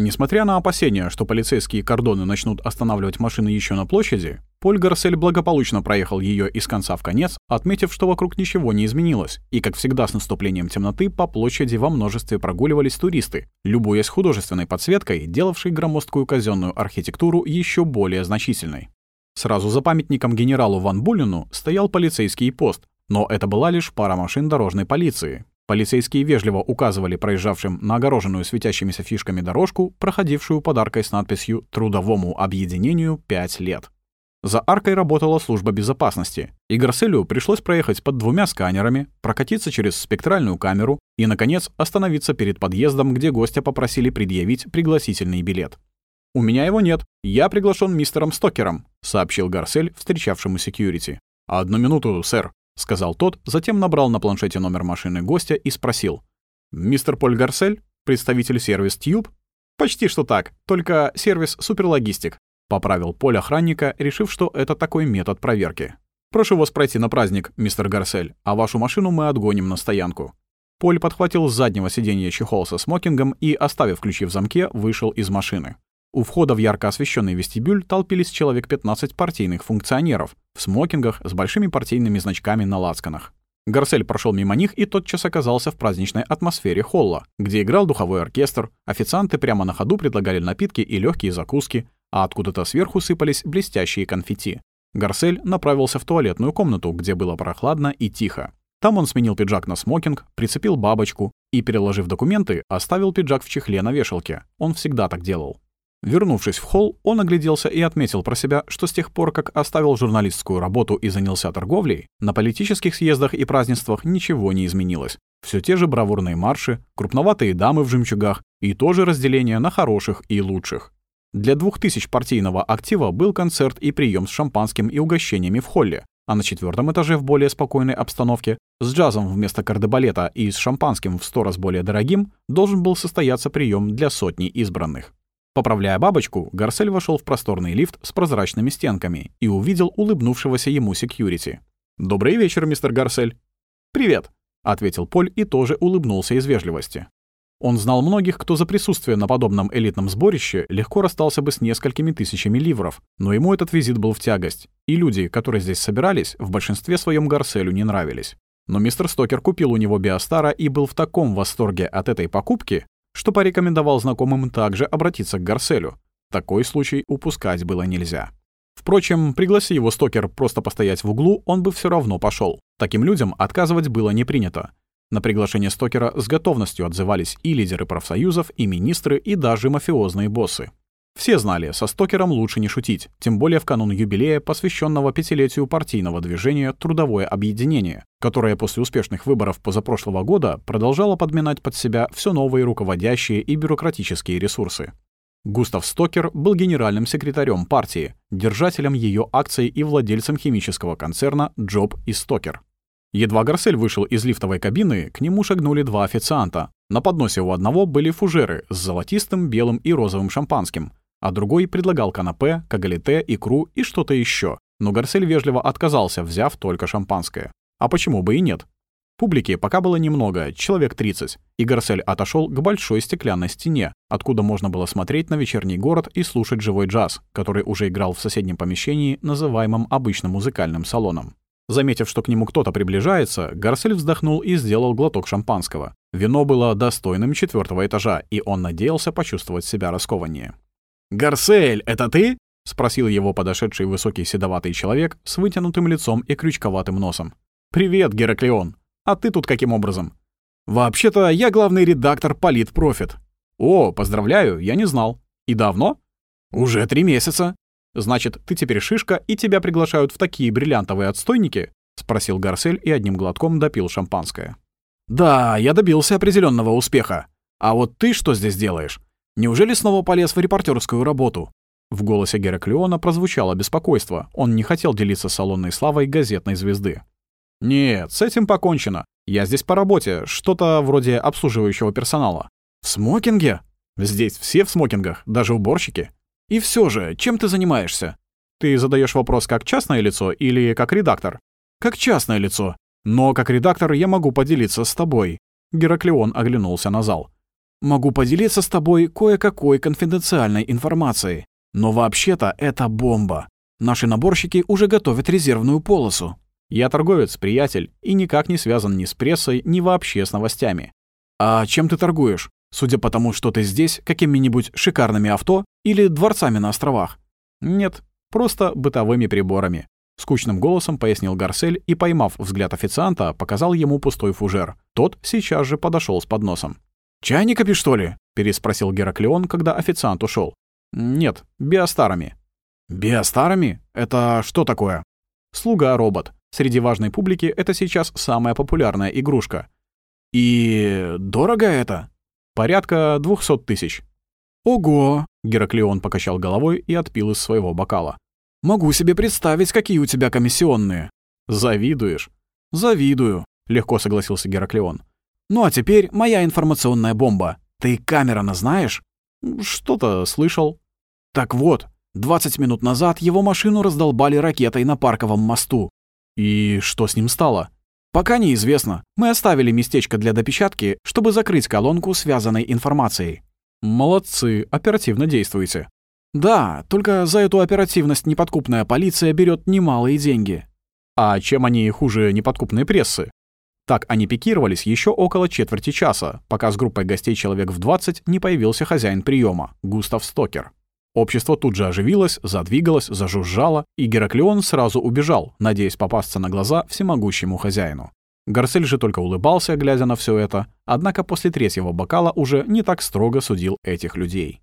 Несмотря на опасения, что полицейские кордоны начнут останавливать машины еще на площади, Поль Гарсель благополучно проехал ее из конца в конец, отметив, что вокруг ничего не изменилось, и, как всегда с наступлением темноты, по площади во множестве прогуливались туристы, любуясь художественной подсветкой, делавшей громоздкую казенную архитектуру еще более значительной. Сразу за памятником генералу Ван Булину стоял полицейский пост, но это была лишь пара машин дорожной полиции, Полицейские вежливо указывали проезжавшим на огороженную светящимися фишками дорожку, проходившую подаркой с надписью «Трудовому объединению 5 лет». За аркой работала служба безопасности, и Гарселю пришлось проехать под двумя сканерами, прокатиться через спектральную камеру и, наконец, остановиться перед подъездом, где гостя попросили предъявить пригласительный билет. «У меня его нет. Я приглашен мистером Стокером», — сообщил Гарсель встречавшему секьюрити. «Одну минуту, сэр», — сказал тот, затем набрал на планшете номер машины гостя и спросил. «Мистер Поль Гарсель? Представитель сервис Тьюб?» «Почти что так, только сервис Суперлогистик», — поправил Поль охранника, решив, что это такой метод проверки. «Прошу вас пройти на праздник, мистер Гарсель, а вашу машину мы отгоним на стоянку». Поль подхватил с заднего сиденья чехол со смокингом и, оставив ключи в замке, вышел из машины. У входа в ярко освещенный вестибюль толпились человек 15 партийных функционеров в смокингах с большими партийными значками на лацканах. Гарсель прошел мимо них и тотчас оказался в праздничной атмосфере холла, где играл духовой оркестр, официанты прямо на ходу предлагали напитки и легкие закуски, а откуда-то сверху сыпались блестящие конфетти. Гарсель направился в туалетную комнату, где было прохладно и тихо. Там он сменил пиджак на смокинг, прицепил бабочку и, переложив документы, оставил пиджак в чехле на вешалке. Он всегда так делал. Вернувшись в холл, он огляделся и отметил про себя, что с тех пор, как оставил журналистскую работу и занялся торговлей, на политических съездах и празднествах ничего не изменилось. Все те же бравурные марши, крупноватые дамы в жемчугах и то же разделение на хороших и лучших. Для двух тысяч партийного актива был концерт и прием с шампанским и угощениями в холле, а на четвертом этаже в более спокойной обстановке, с джазом вместо кардебалета и с шампанским в сто раз более дорогим, должен был состояться прием для сотни избранных. Поправляя бабочку, Гарсель вошел в просторный лифт с прозрачными стенками и увидел улыбнувшегося ему секьюрити. «Добрый вечер, мистер Гарсель». «Привет», — ответил Поль и тоже улыбнулся из вежливости. Он знал многих, кто за присутствие на подобном элитном сборище легко расстался бы с несколькими тысячами ливров, но ему этот визит был в тягость, и люди, которые здесь собирались, в большинстве своем Гарселю не нравились. Но мистер Стокер купил у него Биостара и был в таком восторге от этой покупки, что порекомендовал знакомым также обратиться к Гарселю. Такой случай упускать было нельзя. Впрочем, пригласи его Стокер просто постоять в углу, он бы все равно пошел. Таким людям отказывать было не принято. На приглашение Стокера с готовностью отзывались и лидеры профсоюзов, и министры, и даже мафиозные боссы. Все знали, со Стокером лучше не шутить, тем более в канун юбилея, посвященного пятилетию партийного движения «Трудовое объединение», которое после успешных выборов позапрошлого года продолжало подминать под себя все новые руководящие и бюрократические ресурсы. Густав Стокер был генеральным секретарем партии, держателем ее акций и владельцем химического концерна «Джоб и Стокер». Едва Гарсель вышел из лифтовой кабины, к нему шагнули два официанта. На подносе у одного были фужеры с золотистым, белым и розовым шампанским, а другой предлагал канапе, кагалите, икру и что-то еще. Но Гарсель вежливо отказался, взяв только шампанское. А почему бы и нет? Публики пока было немного, человек 30, и Гарсель отошел к большой стеклянной стене, откуда можно было смотреть на вечерний город и слушать живой джаз, который уже играл в соседнем помещении, называемом обычным музыкальным салоном. Заметив, что к нему кто-то приближается, Гарсель вздохнул и сделал глоток шампанского. Вино было достойным четвертого этажа, и он надеялся почувствовать себя раскованнее. «Гарсель, это ты?» — спросил его подошедший высокий седоватый человек с вытянутым лицом и крючковатым носом. «Привет, Гераклеон. А ты тут каким образом?» «Вообще-то я главный редактор Политпрофит». «О, поздравляю, я не знал. И давно?» «Уже три месяца». «Значит, ты теперь шишка, и тебя приглашают в такие бриллиантовые отстойники?» — спросил Гарсель и одним глотком допил шампанское. «Да, я добился определенного успеха. А вот ты что здесь делаешь? Неужели снова полез в репортерскую работу?» В голосе Гераклеона прозвучало беспокойство. Он не хотел делиться салонной славой газетной звезды. «Нет, с этим покончено. Я здесь по работе, что-то вроде обслуживающего персонала». «В смокинге?» «Здесь все в смокингах, даже уборщики». «И все же, чем ты занимаешься?» «Ты задаешь вопрос как частное лицо или как редактор?» «Как частное лицо. Но как редактор я могу поделиться с тобой». Гераклеон оглянулся на зал. Могу поделиться с тобой кое-какой конфиденциальной информацией. Но вообще-то это бомба. Наши наборщики уже готовят резервную полосу. Я торговец, приятель, и никак не связан ни с прессой, ни вообще с новостями. А чем ты торгуешь? Судя по тому, что ты здесь, какими-нибудь шикарными авто или дворцами на островах? Нет, просто бытовыми приборами. Скучным голосом пояснил Гарсель и, поймав взгляд официанта, показал ему пустой фужер. Тот сейчас же подошел с подносом. «Чайниками, что ли?» — переспросил Гераклеон, когда официант ушел. «Нет, биостарами». «Биостарами? Это что такое?» «Слуга-робот. Среди важной публики это сейчас самая популярная игрушка». «И... дорого это?» «Порядка двухсот тысяч». «Ого!» — Гераклеон покачал головой и отпил из своего бокала. «Могу себе представить, какие у тебя комиссионные». «Завидуешь?» «Завидую», — легко согласился Гераклеон. «Ну а теперь моя информационная бомба. Ты Камерона знаешь?» «Что-то слышал». «Так вот, 20 минут назад его машину раздолбали ракетой на Парковом мосту». «И что с ним стало?» «Пока неизвестно. Мы оставили местечко для допечатки, чтобы закрыть колонку связанной информацией». «Молодцы, оперативно действуете». «Да, только за эту оперативность неподкупная полиция берет немалые деньги». «А чем они хуже неподкупной прессы?» Так они пикировались еще около четверти часа, пока с группой гостей человек в 20 не появился хозяин приема, Густав Стокер. Общество тут же оживилось, задвигалось, зажужжало, и Гераклеон сразу убежал, надеясь попасться на глаза всемогущему хозяину. Гарсель же только улыбался, глядя на все это, однако после третьего бокала уже не так строго судил этих людей.